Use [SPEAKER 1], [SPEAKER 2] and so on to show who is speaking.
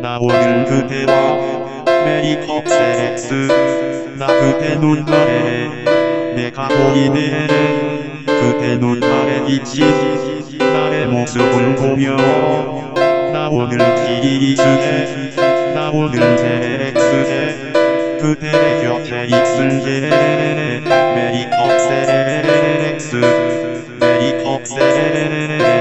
[SPEAKER 1] 나오는 그대와. 메이크업 세렉스. 나 그대 눈가에 내가 보이네 그대 눈가에 있지. 나의 모습을 보며 나 오늘 티이즈에나 오늘 세렉스에 그대의 곁에 있을게 메이크업 세렉스. 메이크업 세렉스.